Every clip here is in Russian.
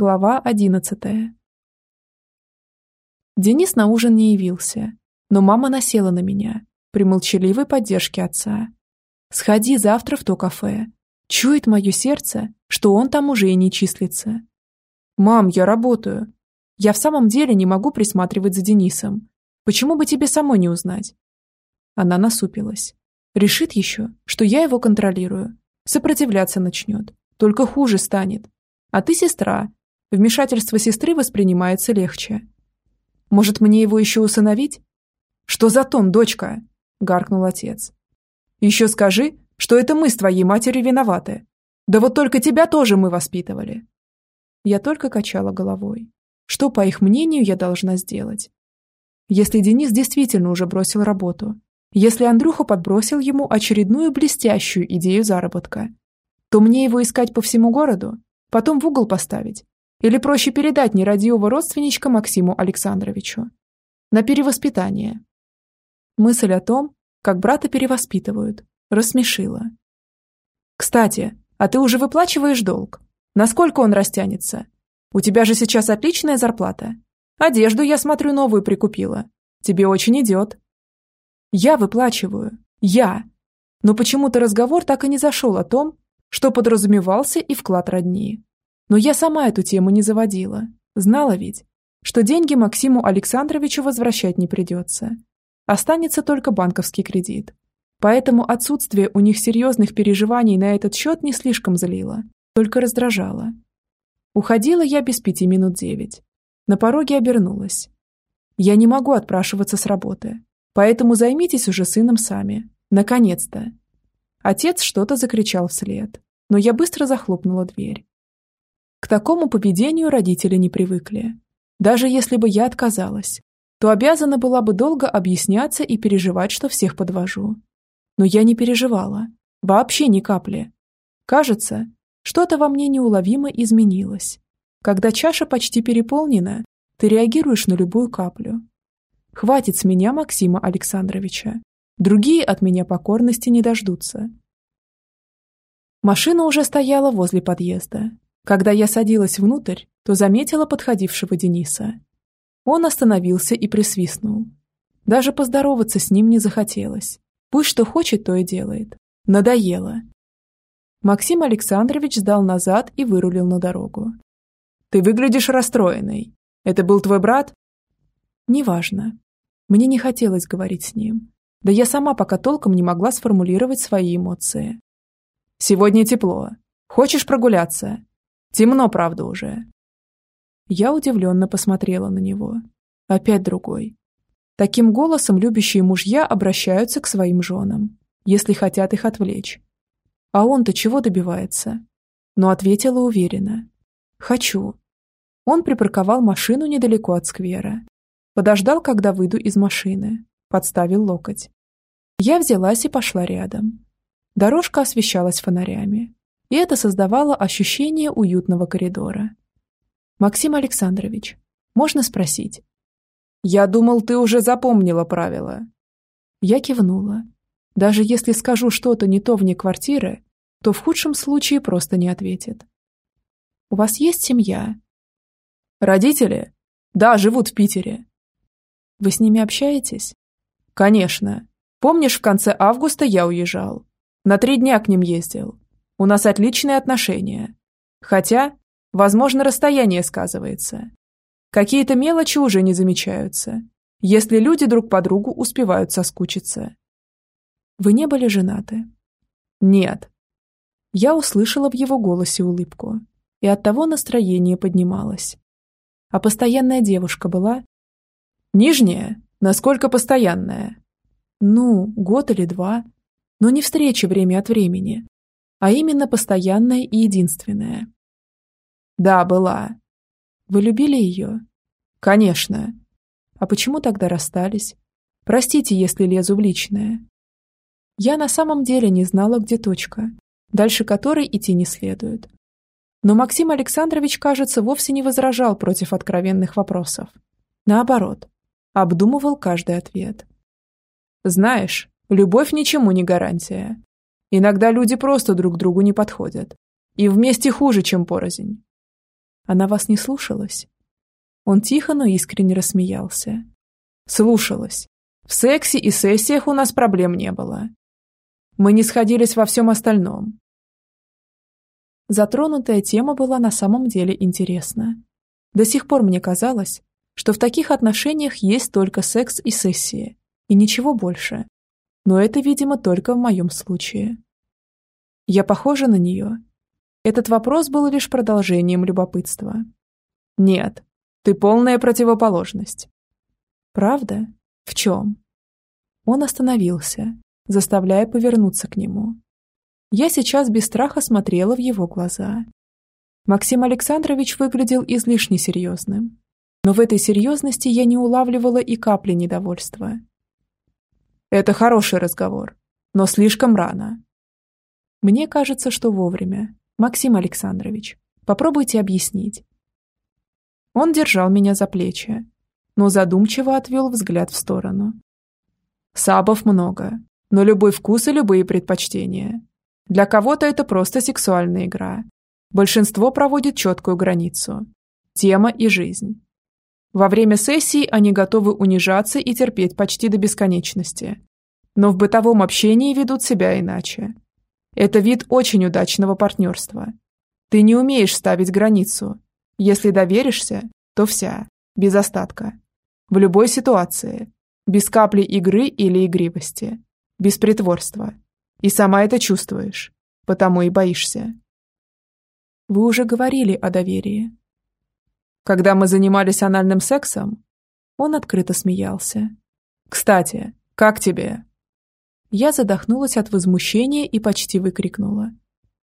Глава одиннадцатая. Денис на ужин не явился, но мама насела на меня при молчаливой поддержке отца. «Сходи завтра в то кафе. Чует мое сердце, что он там уже и не числится». «Мам, я работаю. Я в самом деле не могу присматривать за Денисом. Почему бы тебе самой не узнать?» Она насупилась. Решит еще, что я его контролирую. Сопротивляться начнет. Только хуже станет. А ты сестра, Вмешательство сестры воспринимается легче. Может, мне его еще усыновить? Что за тон, дочка? Гаркнул отец. Еще скажи, что это мы с твоей матерью виноваты. Да вот только тебя тоже мы воспитывали. Я только качала головой. Что, по их мнению, я должна сделать? Если Денис действительно уже бросил работу, если Андрюха подбросил ему очередную блестящую идею заработка, то мне его искать по всему городу, потом в угол поставить, или проще передать нерадивого родственничка Максиму Александровичу. На перевоспитание. Мысль о том, как брата перевоспитывают, рассмешила. «Кстати, а ты уже выплачиваешь долг? Насколько он растянется? У тебя же сейчас отличная зарплата. Одежду, я смотрю, новую прикупила. Тебе очень идет». «Я выплачиваю. Я». Но почему-то разговор так и не зашел о том, что подразумевался и вклад родни. Но я сама эту тему не заводила. Знала ведь, что деньги Максиму Александровичу возвращать не придется. Останется только банковский кредит. Поэтому отсутствие у них серьезных переживаний на этот счет не слишком злило, только раздражало. Уходила я без пяти минут девять. На пороге обернулась. Я не могу отпрашиваться с работы, поэтому займитесь уже сыном сами. Наконец-то. Отец что-то закричал вслед, но я быстро захлопнула дверь. К такому поведению родители не привыкли. Даже если бы я отказалась, то обязана была бы долго объясняться и переживать, что всех подвожу. Но я не переживала. Вообще ни капли. Кажется, что-то во мне неуловимо изменилось. Когда чаша почти переполнена, ты реагируешь на любую каплю. Хватит с меня Максима Александровича. Другие от меня покорности не дождутся. Машина уже стояла возле подъезда, когда я садилась внутрь, то заметила подходившего Дениса. Он остановился и присвистнул. Даже поздороваться с ним не захотелось. Пусть что хочет, то и делает. Надоело. Максим Александрович сдал назад и вырулил на дорогу. «Ты выглядишь расстроенной. Это был твой брат?» «Неважно. Мне не хотелось говорить с ним. Да я сама пока толком не могла сформулировать свои эмоции. «Сегодня тепло. Хочешь прогуляться? Темно, правда, уже. Я удивленно посмотрела на него. Опять другой. Таким голосом любящие мужья обращаются к своим женам, если хотят их отвлечь. А он-то чего добивается? Но ответила уверенно. «Хочу». Он припарковал машину недалеко от сквера. Подождал, когда выйду из машины. Подставил локоть. Я взялась и пошла рядом. Дорожка освещалась фонарями и это создавало ощущение уютного коридора. «Максим Александрович, можно спросить?» «Я думал, ты уже запомнила правила». Я кивнула. Даже если скажу что-то не то вне квартиры, то в худшем случае просто не ответит. «У вас есть семья?» «Родители?» «Да, живут в Питере». «Вы с ними общаетесь?» «Конечно. Помнишь, в конце августа я уезжал? На три дня к ним ездил. У нас отличные отношения. Хотя, возможно, расстояние сказывается. Какие-то мелочи уже не замечаются, если люди друг по другу успевают соскучиться. Вы не были женаты? Нет. Я услышала в его голосе улыбку, и от того настроение поднималось. А постоянная девушка была? Нижняя? Насколько постоянная? Ну, год или два. Но не встречи время от времени, а именно постоянная и единственная. Да, была. Вы любили ее? Конечно. А почему тогда расстались? Простите, если лезу в личное. Я на самом деле не знала, где точка, дальше которой идти не следует. Но Максим Александрович, кажется, вовсе не возражал против откровенных вопросов. Наоборот, обдумывал каждый ответ. Знаешь, любовь ничему не гарантия. Иногда люди просто друг другу не подходят. И вместе хуже, чем порознь. Она вас не слушалась?» Он тихо, но искренне рассмеялся. «Слушалась. В сексе и сессиях у нас проблем не было. Мы не сходились во всем остальном». Затронутая тема была на самом деле интересна. До сих пор мне казалось, что в таких отношениях есть только секс и сессии, и ничего больше. Но это, видимо, только в моем случае. Я похожа на нее? Этот вопрос был лишь продолжением любопытства. Нет, ты полная противоположность. Правда? В чем? Он остановился, заставляя повернуться к нему. Я сейчас без страха смотрела в его глаза. Максим Александрович выглядел излишне серьезным. Но в этой серьезности я не улавливала и капли недовольства. Это хороший разговор, но слишком рано. Мне кажется, что вовремя. Максим Александрович, попробуйте объяснить. Он держал меня за плечи, но задумчиво отвел взгляд в сторону. Сабов много, но любой вкус и любые предпочтения. Для кого-то это просто сексуальная игра. Большинство проводит четкую границу. Тема и жизнь. Во время сессии они готовы унижаться и терпеть почти до бесконечности. Но в бытовом общении ведут себя иначе. Это вид очень удачного партнерства. Ты не умеешь ставить границу. Если доверишься, то вся, без остатка. В любой ситуации. Без капли игры или игривости. Без притворства. И сама это чувствуешь. Потому и боишься. Вы уже говорили о доверии. Когда мы занимались анальным сексом, он открыто смеялся. «Кстати, как тебе?» Я задохнулась от возмущения и почти выкрикнула.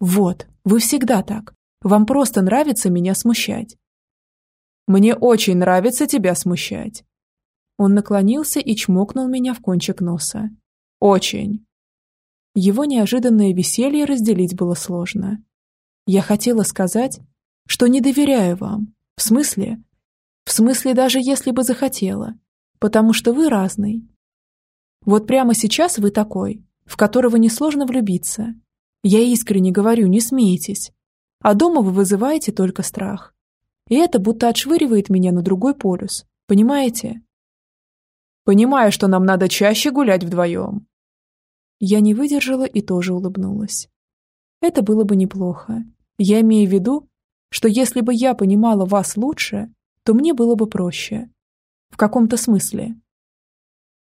«Вот, вы всегда так. Вам просто нравится меня смущать». «Мне очень нравится тебя смущать». Он наклонился и чмокнул меня в кончик носа. «Очень». Его неожиданное веселье разделить было сложно. Я хотела сказать, что не доверяю вам. В смысле? В смысле, даже если бы захотела. Потому что вы разный. Вот прямо сейчас вы такой, в которого несложно влюбиться. Я искренне говорю, не смейтесь. А дома вы вызываете только страх. И это будто отшвыривает меня на другой полюс. Понимаете? Понимаю, что нам надо чаще гулять вдвоем. Я не выдержала и тоже улыбнулась. Это было бы неплохо. Я имею в виду, что если бы я понимала вас лучше, то мне было бы проще. В каком-то смысле.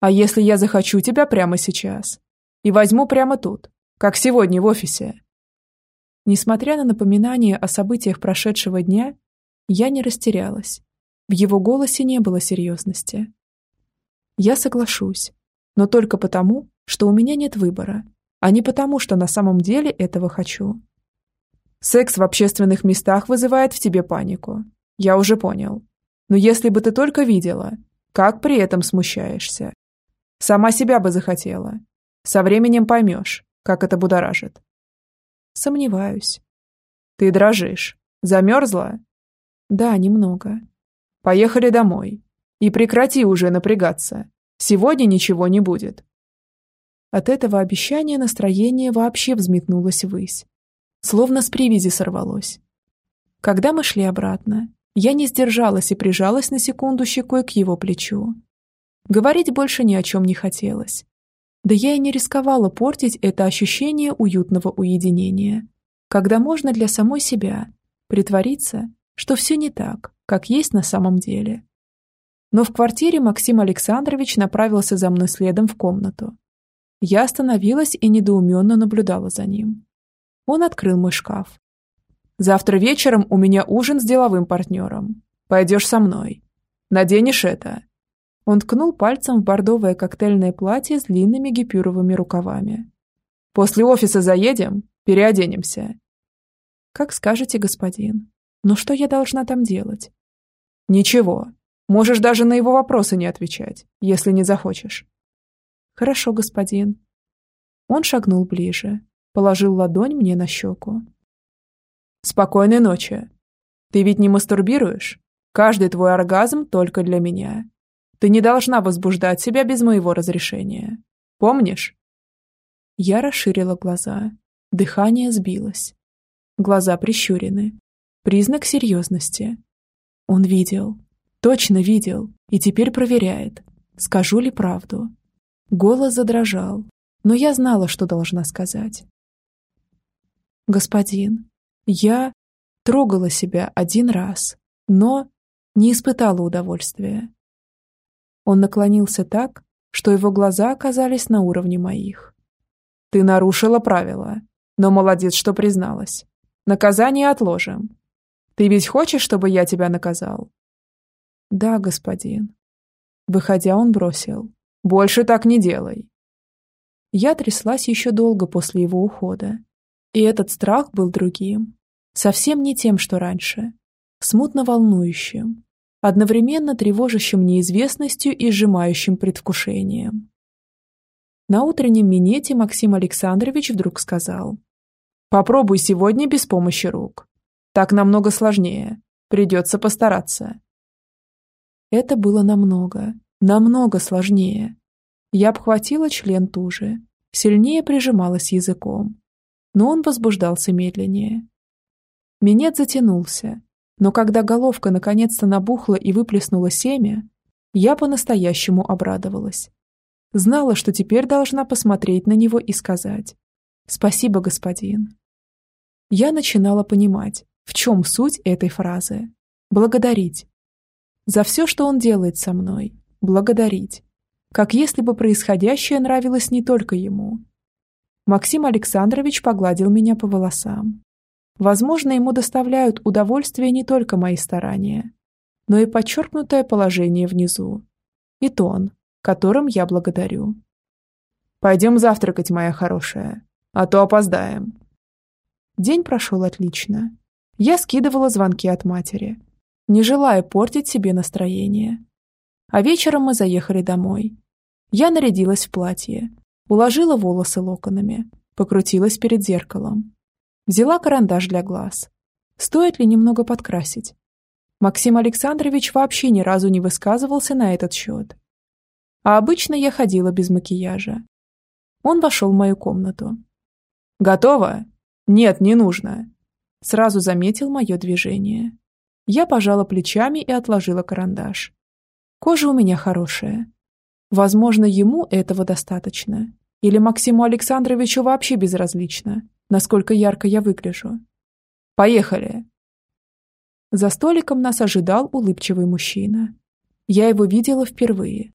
А если я захочу тебя прямо сейчас? И возьму прямо тут, как сегодня в офисе? Несмотря на напоминание о событиях прошедшего дня, я не растерялась. В его голосе не было серьезности. Я соглашусь, но только потому, что у меня нет выбора, а не потому, что на самом деле этого хочу. Секс в общественных местах вызывает в тебе панику. Я уже понял. Но если бы ты только видела, как при этом смущаешься. Сама себя бы захотела. Со временем поймешь, как это будоражит. Сомневаюсь. Ты дрожишь. Замерзла? Да, немного. Поехали домой. И прекрати уже напрягаться. Сегодня ничего не будет. От этого обещания настроение вообще взметнулось ввысь словно с привязи сорвалось. Когда мы шли обратно, я не сдержалась и прижалась на секунду щекой к его плечу. Говорить больше ни о чем не хотелось. Да я и не рисковала портить это ощущение уютного уединения, когда можно для самой себя притвориться, что все не так, как есть на самом деле. Но в квартире Максим Александрович направился за мной следом в комнату. Я остановилась и недоуменно наблюдала за ним. Он открыл мой шкаф. «Завтра вечером у меня ужин с деловым партнером. Пойдешь со мной. Наденешь это». Он ткнул пальцем в бордовое коктейльное платье с длинными гипюровыми рукавами. «После офиса заедем, переоденемся». «Как скажете, господин. Но что я должна там делать?» «Ничего. Можешь даже на его вопросы не отвечать, если не захочешь». «Хорошо, господин». Он шагнул ближе, Положил ладонь мне на щеку. «Спокойной ночи. Ты ведь не мастурбируешь? Каждый твой оргазм только для меня. Ты не должна возбуждать себя без моего разрешения. Помнишь?» Я расширила глаза. Дыхание сбилось. Глаза прищурены. Признак серьезности. Он видел. Точно видел. И теперь проверяет, скажу ли правду. Голос задрожал, но я знала, что должна сказать. «Господин, я трогала себя один раз, но не испытала удовольствия». Он наклонился так, что его глаза оказались на уровне моих. «Ты нарушила правила, но молодец, что призналась. Наказание отложим. Ты ведь хочешь, чтобы я тебя наказал?» «Да, господин». Выходя, он бросил. «Больше так не делай». Я тряслась еще долго после его ухода. И этот страх был другим. Совсем не тем, что раньше. Смутно волнующим. Одновременно тревожащим неизвестностью и сжимающим предвкушением. На утреннем минете Максим Александрович вдруг сказал. «Попробуй сегодня без помощи рук. Так намного сложнее. Придется постараться». Это было намного, намного сложнее. Я обхватила член туже, сильнее прижималась языком. Но он возбуждался медленнее. Минет затянулся, но когда головка наконец-то набухла и выплеснула семя, я по-настоящему обрадовалась. Знала, что теперь должна посмотреть на него и сказать «Спасибо, господин». Я начинала понимать, в чем суть этой фразы. Благодарить. За все, что он делает со мной. Благодарить. Как если бы происходящее нравилось не только ему. Максим Александрович погладил меня по волосам. Возможно, ему доставляют удовольствие не только мои старания, но и подчеркнутое положение внизу. И тон, которым я благодарю. «Пойдем завтракать, моя хорошая, а то опоздаем». День прошел отлично. Я скидывала звонки от матери, не желая портить себе настроение. А вечером мы заехали домой. Я нарядилась в платье, уложила волосы локонами, покрутилась перед зеркалом. Взяла карандаш для глаз. Стоит ли немного подкрасить? Максим Александрович вообще ни разу не высказывался на этот счет. А обычно я ходила без макияжа. Он вошел в мою комнату. «Готово?» «Нет, не нужно». Сразу заметил мое движение. Я пожала плечами и отложила карандаш. Кожа у меня хорошая. Возможно, ему этого достаточно. Или Максиму Александровичу вообще безразлично, насколько ярко я выгляжу. Поехали. За столиком нас ожидал улыбчивый мужчина. Я его видела впервые.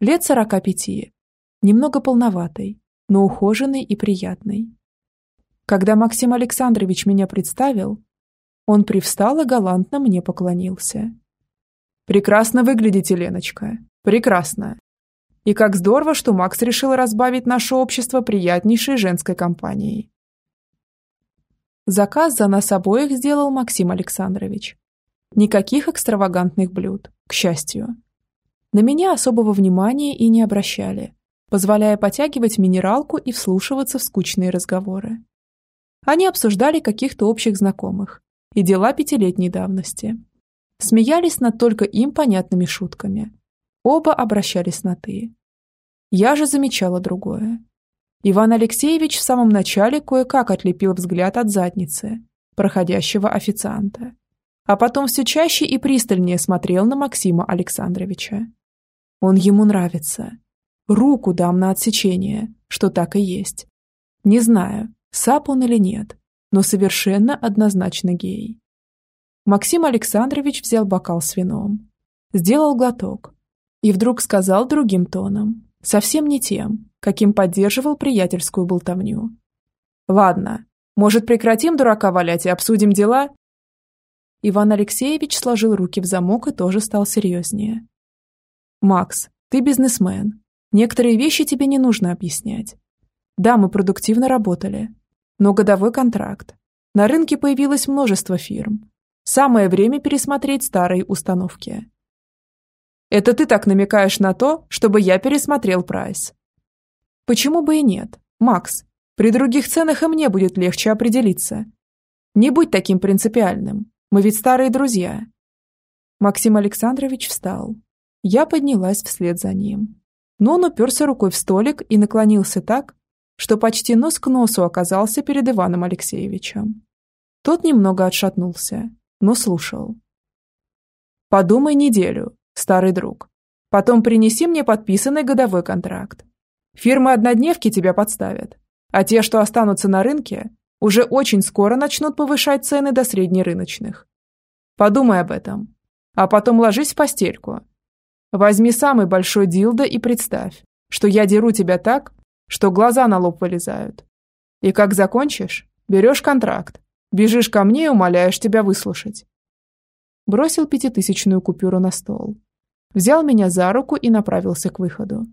Лет сорока пяти. Немного полноватый, но ухоженный и приятный. Когда Максим Александрович меня представил, он привстал и галантно мне поклонился. «Прекрасно выглядите, Леночка. Прекрасно. И как здорово, что Макс решил разбавить наше общество приятнейшей женской компанией». Заказ за нас обоих сделал Максим Александрович. Никаких экстравагантных блюд, к счастью. На меня особого внимания и не обращали, позволяя потягивать минералку и вслушиваться в скучные разговоры. Они обсуждали каких-то общих знакомых и дела пятилетней давности. Смеялись над только им понятными шутками. Оба обращались на «ты». Я же замечала другое. Иван Алексеевич в самом начале кое-как отлепил взгляд от задницы, проходящего официанта, а потом все чаще и пристальнее смотрел на Максима Александровича. Он ему нравится. Руку дам на отсечение, что так и есть. Не знаю, Сап он или нет, но совершенно однозначно гей. Максим Александрович взял бокал с вином, сделал глоток и вдруг сказал другим тоном, совсем не тем, каким поддерживал приятельскую болтовню. «Ладно, может, прекратим дурака валять и обсудим дела?» Иван Алексеевич сложил руки в замок и тоже стал серьезнее. «Макс, ты бизнесмен. Некоторые вещи тебе не нужно объяснять. Да, мы продуктивно работали, но годовой контракт. На рынке появилось множество фирм. Самое время пересмотреть старые установки. Это ты так намекаешь на то, чтобы я пересмотрел прайс. Почему бы и нет, Макс? При других ценах и мне будет легче определиться. Не будь таким принципиальным. Мы ведь старые друзья. Максим Александрович встал. Я поднялась вслед за ним. Но он уперся рукой в столик и наклонился так, что почти нос к носу оказался перед Иваном Алексеевичем. Тот немного отшатнулся, но слушал. «Подумай неделю, старый друг. Потом принеси мне подписанный годовой контракт. Фирмы-однодневки тебя подставят, а те, что останутся на рынке, уже очень скоро начнут повышать цены до среднерыночных. Подумай об этом. А потом ложись в постельку. Возьми самый большой дилдо и представь, что я деру тебя так, что глаза на лоб вылезают. И как закончишь, берешь контракт, бежишь ко мне и умоляешь тебя выслушать. Бросил пятитысячную купюру на стол. Взял меня за руку и направился к выходу.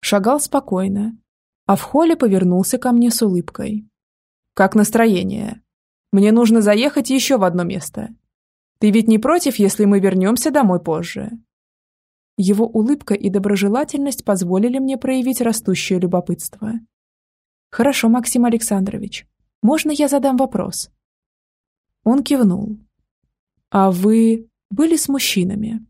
Шагал спокойно, а в холле повернулся ко мне с улыбкой. «Как настроение? Мне нужно заехать еще в одно место. Ты ведь не против, если мы вернемся домой позже?» Его улыбка и доброжелательность позволили мне проявить растущее любопытство. «Хорошо, Максим Александрович. Можно я задам вопрос?» Он кивнул. «А вы были с мужчинами?»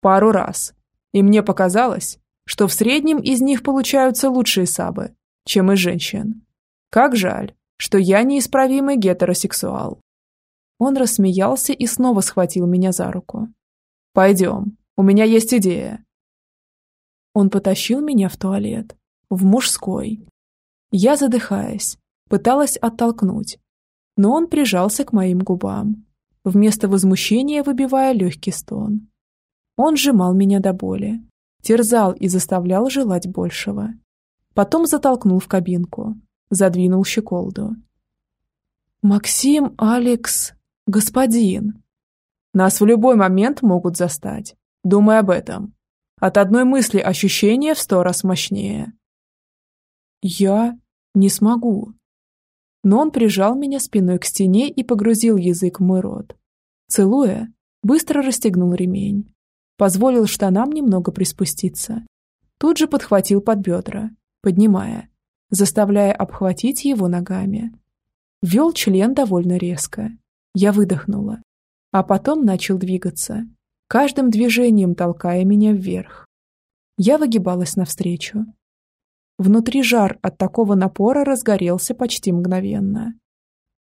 «Пару раз. И мне показалось, что в среднем из них получаются лучшие сабы, чем из женщин. Как жаль, что я неисправимый гетеросексуал. Он рассмеялся и снова схватил меня за руку. «Пойдем, у меня есть идея». Он потащил меня в туалет, в мужской. Я, задыхаясь, пыталась оттолкнуть, но он прижался к моим губам, вместо возмущения выбивая легкий стон. Он сжимал меня до боли, терзал и заставлял желать большего. Потом затолкнул в кабинку, задвинул щеколду. «Максим, Алекс, господин!» «Нас в любой момент могут застать. Думай об этом. От одной мысли ощущение в сто раз мощнее». «Я не смогу». Но он прижал меня спиной к стене и погрузил язык в мой рот. Целуя, быстро расстегнул ремень позволил штанам немного приспуститься. Тут же подхватил под бедра, поднимая, заставляя обхватить его ногами. Вел член довольно резко. Я выдохнула. А потом начал двигаться, каждым движением толкая меня вверх. Я выгибалась навстречу. Внутри жар от такого напора разгорелся почти мгновенно.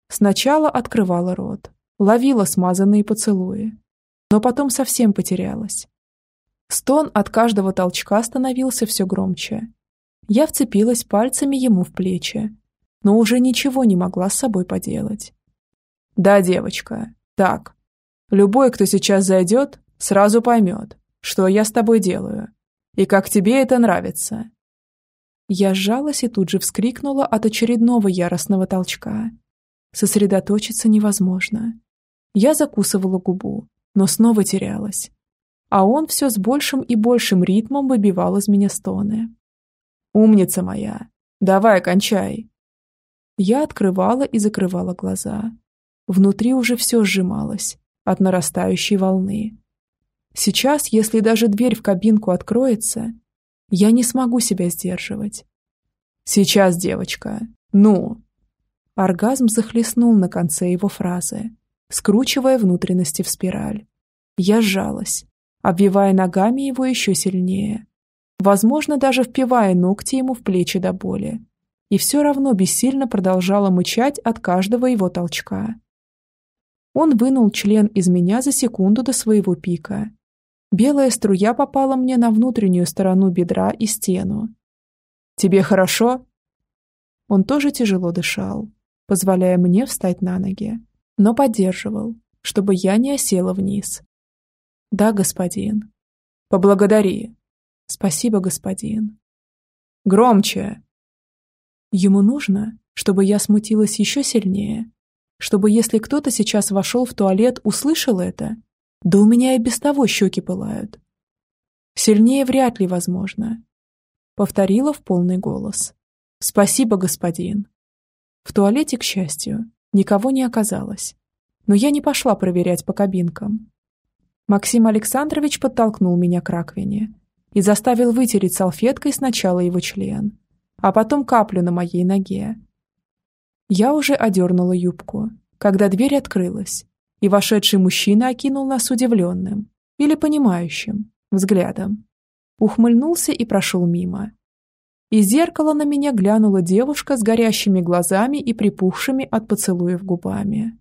Сначала открывала рот, ловила смазанные поцелуи, но потом совсем потерялась. Стон от каждого толчка становился все громче. Я вцепилась пальцами ему в плечи, но уже ничего не могла с собой поделать. «Да, девочка, так. Любой, кто сейчас зайдет, сразу поймет, что я с тобой делаю, и как тебе это нравится». Я сжалась и тут же вскрикнула от очередного яростного толчка. Сосредоточиться невозможно. Я закусывала губу, но снова терялась. А он все с большим и большим ритмом выбивал из меня стоны. «Умница моя! Давай, кончай!» Я открывала и закрывала глаза. Внутри уже все сжималось от нарастающей волны. Сейчас, если даже дверь в кабинку откроется, я не смогу себя сдерживать. «Сейчас, девочка! Ну!» Оргазм захлестнул на конце его фразы скручивая внутренности в спираль. Я сжалась, обвивая ногами его еще сильнее, возможно, даже впивая ногти ему в плечи до боли, и все равно бессильно продолжала мычать от каждого его толчка. Он вынул член из меня за секунду до своего пика. Белая струя попала мне на внутреннюю сторону бедра и стену. «Тебе хорошо?» Он тоже тяжело дышал, позволяя мне встать на ноги но поддерживал, чтобы я не осела вниз. «Да, господин». «Поблагодари». «Спасибо, господин». «Громче». Ему нужно, чтобы я смутилась еще сильнее, чтобы если кто-то сейчас вошел в туалет, услышал это, да у меня и без того щеки пылают. Сильнее вряд ли возможно. Повторила в полный голос. «Спасибо, господин». В туалете, к счастью, Никого не оказалось. Но я не пошла проверять по кабинкам. Максим Александрович подтолкнул меня к раковине и заставил вытереть салфеткой сначала его член, а потом каплю на моей ноге. Я уже одернула юбку, когда дверь открылась, и вошедший мужчина окинул нас удивленным или понимающим взглядом. Ухмыльнулся и прошел мимо. Из зеркала на меня глянула девушка с горящими глазами и припухшими от поцелуев губами.